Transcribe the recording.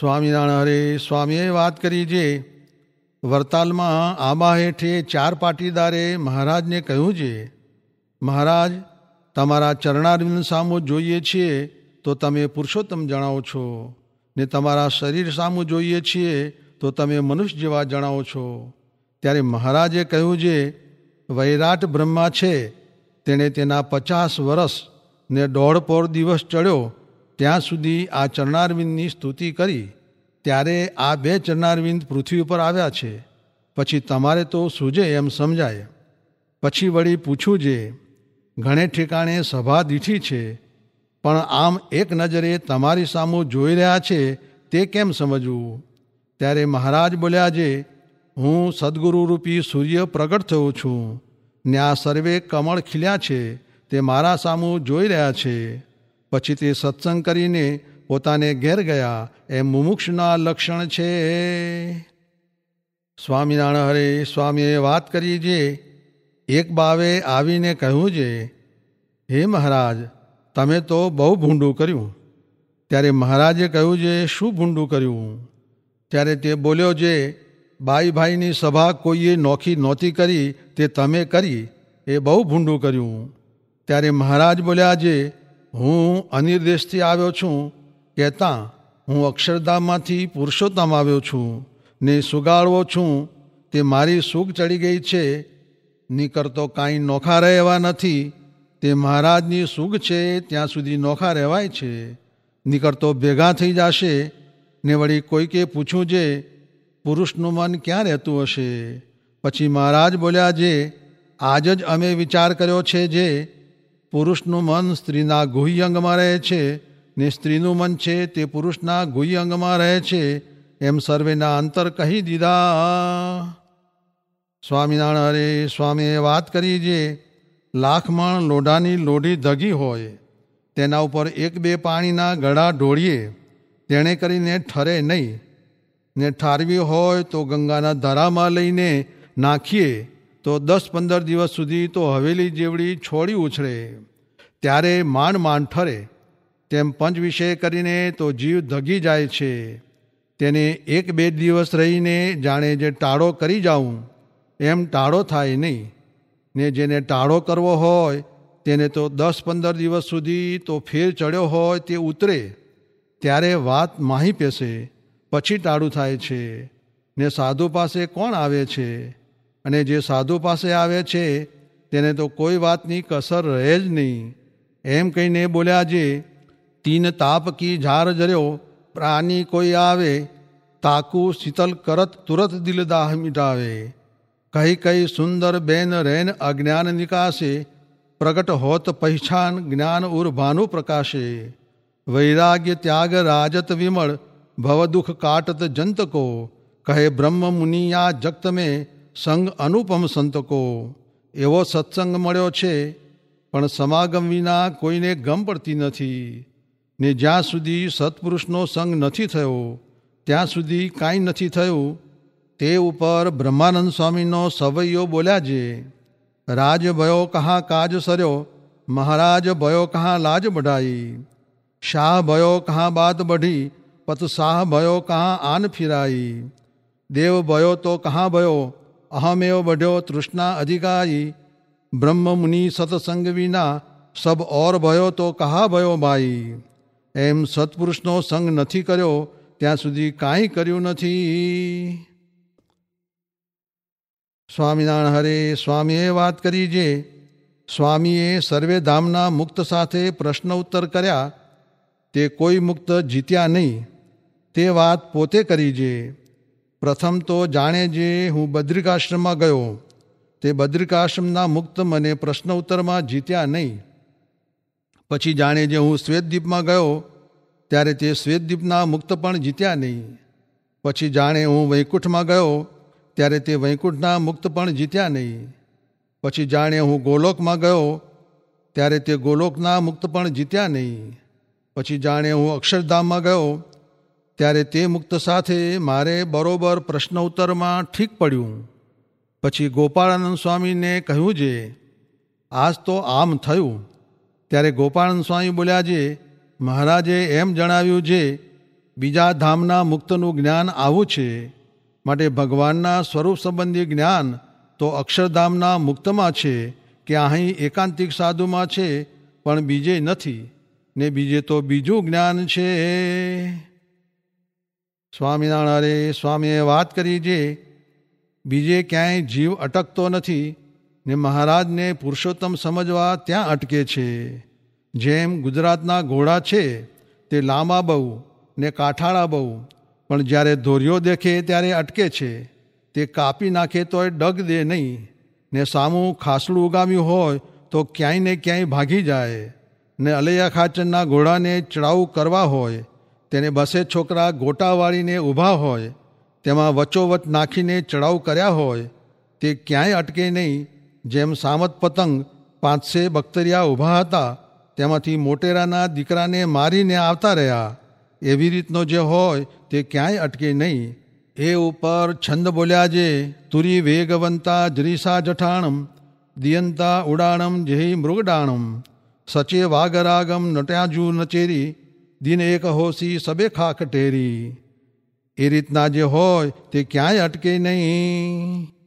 સ્વામિનારાયણ હરે, સ્વામીએ વાત કરી જે વરતાલમાં આંબા હેઠે ચાર પાટીદારે મહારાજને કહ્યું છે, મહારાજ, તમારા ચરણારવિંદ સામું જોઈએ છીએ, તો તમે પુરુષોત્તમ જણાવો છો. ને તમારા શરીર સામું જોઈએ છીએ, તો તમે મનુષ્ય જેવા જણાવો છો. ત્યારે મહારાજે કહ્યું છે વૈરાટ બ્રહ્મા છે, તેણે તેના પચાસ વર્ષ ને દોઢ પોર દિવસ ચડ્યો ત્યાં સુધી આ ચરણારવિંદની સ્તુતિ કરી, ત્યારે આ બે ચરણારવિંદ પૃથ્વી ઉપર આવ્યા છે. પછી તમારે તો સૂજે એમ સમજાય. પછી વળી પૂછું જે, ઘણે ઠેકાણે સભા દીઠી છે, પણ આમ એક નજરે તમારી સામું જોઈ રહ્યા છે તે કેમ સમજવું? ત્યારે મહારાજ બોલ્યા જે, હું સદગુરુરૂપી સૂર્ય પ્રગટ થયો છું. ને આ સર્વે કમળ ખીલ્યા છે, તે મારા સામું જોઈ રહ્યા છે. પછી તે સત્સંગ કરીને પોતાને ઘેર ગયા. એ મુમુક્ષના લક્ષણ છે. સ્વામિનારાયણ હરે સ્વામીએ વાત કરી જે એક બાવે આવીને કહ્યું છે હે મહારાજ, તમે તો બહુ ભૂંડું કર્યું. ત્યારે મહારાજે કહ્યું છે શું ભૂંડું કર્યું? ત્યારે તે બોલ્યો જે, બાઈ ભાઈની સભા કોઈએ નોખી નહોતી કરી, તે તમે કરી, એ બહુ ભૂંડું કર્યું. ત્યારે મહારાજ બોલ્યા જે હું અનિર્દેશથી આવ્યો છું, કહેતા, હું અક્ષરધામમાંથી પુરુષોત્તમ આવ્યો છું, ને સુગાળવો છું, તે મારી સુખ ચડી ગઈ છે નીકળતો કાંઈ નોખા રહેવા નથી, તે મહારાજની સુખ છે, ત્યાં સુધી નોખા રહેવાય છે નીકળતો ભેગા થઈ જશે, ને વળી કોઈકે પૂછું જે, પુરુષનું મન ક્યાં રહેતું હશે? પછી મહારાજ બોલ્યા, જે, આજ જ અમે વિચાર કર્યો છે જે પુરુષનું મન સ્ત્રીના ગુહ્ય અંગમાં રહે છે ને સ્ત્રીનું મન છે તે પુરુષના ગુહ્ય અંગમાં રહે છે, એમ સર્વેના અંતર કહી દીધા. સ્વામિનારાયણ હરે સ્વામીએ વાત કરી જે લાખમણ લોઢાની લોઢી ધગી હોય, તેના ઉપર એક બે પાણીના ગળા ઢોળીએ, તેણે કરીને ઠરે નહીં. ને ઠારવી હોય તો ગંગાના ધારામાં લઈને નાખીએ તો દસ પંદર દિવસ સુધી તો હવેલી જેવડી છોડી ઉછળે. ત્યારે માંડ માંડ ઠરે. તેમ પંચ વિષય કરીને તો જીવ ધગી જાય છે. તેને એક બે દિવસ રહીને જાણે જે ટાળો કરી જાઉં, એમ ટાળો થાય નહીં. ને જેને ટાળો કરવો હોય, તેને તો દસ પંદર દિવસ સુધી તો ફેર ચડ્યો હોય તે ઉતરે. ત્યારે વાત માહી પેશે પછી ટાળું થાય છે. ને સાધુ પાસે કોણ આવે છે? અને જે સાધુ પાસે આવે છે, તેને તો કોઈ વાતની કસર રહે જ નહીં. એમ કહીને બોલ્યા જે, તીન તાપ કી ઝાર જર્યો, પ્રાણી કોઈ આવે, તાકુ શીતલ કરત તુરત દિલ દાહ મિટાવે. કહી કઈ સુંદર બેન રેન અજ્ઞાન નિકાશે, પ્રગટ હોત પહેચાન જ્ઞાન ઉર પ્રકાશે. વૈરાગ્ય ત્યાગ રાજત વિમળ, ભવ દુઃખ કાટત જંતકો, કહે બ્રહ્મ મુનિયા જગત મેં સંગ અનુપમ સંતકો. એવો સત્સંગ મળ્યો છે, પણ સમાગમ વિના કોઈને ગમ પડતી નથી. ને જ્યાં સુધી સત્પુરુષનો સંગ નથી થયો, ત્યાં સુધી કાંઈ નથી થયું. તે ઉપર બ્રહ્માનંદ સ્વામીનો સવૈયો બોલ્યા છે રાજ ભયો કહા કાજ સર્યો, મહારાજ ભયો કહા લાજ બઢાઈ. શાહ ભયો કહા બાત બઢી, પત શાહ ભયો કહા આન ફિરાઈ. દેવ ભયો તો કહા ભયો અહમેવ બઢ્યો તૃષ્ણા અધિકારી બ્રહ્મ મુનિ સત્સંગ વિના સબ ઓર ભયો તો કહા ભયો ભાઈ એમ સત્પુરુષનો સંગ નથી કર્યો ત્યાં સુધી કાંઈ કર્યું નથી સ્વામિનારાયણ હરે સ્વામીએ વાત કરી જે સ્વામીએ સર્વે ધામના મુક્ત સાથે પ્રશ્ન ઉત્તર કર્યા તે કોઈ મુક્ત જીત્યા નહીં તે વાત પોતે કરી જે પ્રથમ તો જાણે જે હું બદ્રિકાશ્રમમાં ગયો, તે બદ્રિકાશ્રમના મુક્ત મને પ્રશ્ન ઉત્તરમાં જીત્યા નહીં. પછી જાણે જે હું શ્વેતદ્વીપમાં ગયો, ત્યારે તે શ્વેતદ્વીપના મુક્ત પણ જીત્યા નહીં. પછી જાણે હું વૈકુંઠમાં ગયો, ત્યારે તે વૈકુંઠના મુક્ત પણ જીત્યા નહીં. પછી જાણે હું ગોલોકમાં ગયો, ત્યારે તે ગોલોકના મુક્ત પણ જીત્યા નહીં. પછી જાણે હું અક્ષરધામમાં ગયો ત્યારે તે મુક્ત સાથે મારે બરોબર પ્રશ્ન ઉત્તરમાં ઠીક પડ્યું. પછી ગોપાળાનંદ સ્વામીને કહ્યું જે, આજ તો આમ થયું. ત્યારે ગોપાળાનંદ સ્વામી બોલ્યા જે, મહારાજે એમ જણાવ્યું જે, બીજા ધામના મુક્તનું જ્ઞાન આવું છે. માટે ભગવાનના સ્વરૂપ સંબંધી જ્ઞાન તો અક્ષરધામના મુક્તમાં છે, કે અહીં એકાંતિક સાધુમાં છે, પણ બીજે નથી. ને બીજે તો બીજું જ્ઞાન છે. સ્વામિનારાયણ સ્વામીએ વાત કરી જે, બીજે ક્યાંય જીવ અટકતો નથી ને મહારાજને પુરુષોત્તમ સમજવા ત્યાં અટકે છે. જેમ ગુજરાતના ઘોડા છે, તે લાંબા બહુ ને કાઠાળા બહુ, પણ જ્યારે ધોરિયો દેખે ત્યારે અટકે છે. તે કાપી નાખે તોય ડગ દે નહીં ને સામું ખાસડું ઉગામ્યું હોય તો ક્યાંય ને ક્યાંય ભાગી જાય ને અલૈયા ખાચરના ઘોડાને ચડાવું કરવા હોય તેને બસે છોકરા ગોટા વાળીને ઊભા હોય, તેમાં વચોવચ નાખીને ચડાવ કર્યા હોય, તે ક્યાંય અટકે નહીં, જેમ સામત પતંગ પાંચસે બખ્તરિયા ઊભા હતા, તેમાંથી મોટેરાના દીકરાને મારીને આવતા રહ્યા. એવી રીતનો જે હોય, તે ક્યાંય અટકે નહીં. એ ઉપર છંદ બોલ્યા જે, તુરી વેગવંતા જરીસા જઠાણમ, દિયંતા ઉડાણમ જેહી મૃગડાણમ, સચે વાગરાગમ નટ્યાજુ નચેરી દિન એક હોશી સબે ખાખ ટેરી. એ રીતના જે હોય તે ક્યાંય અટકે નહીં.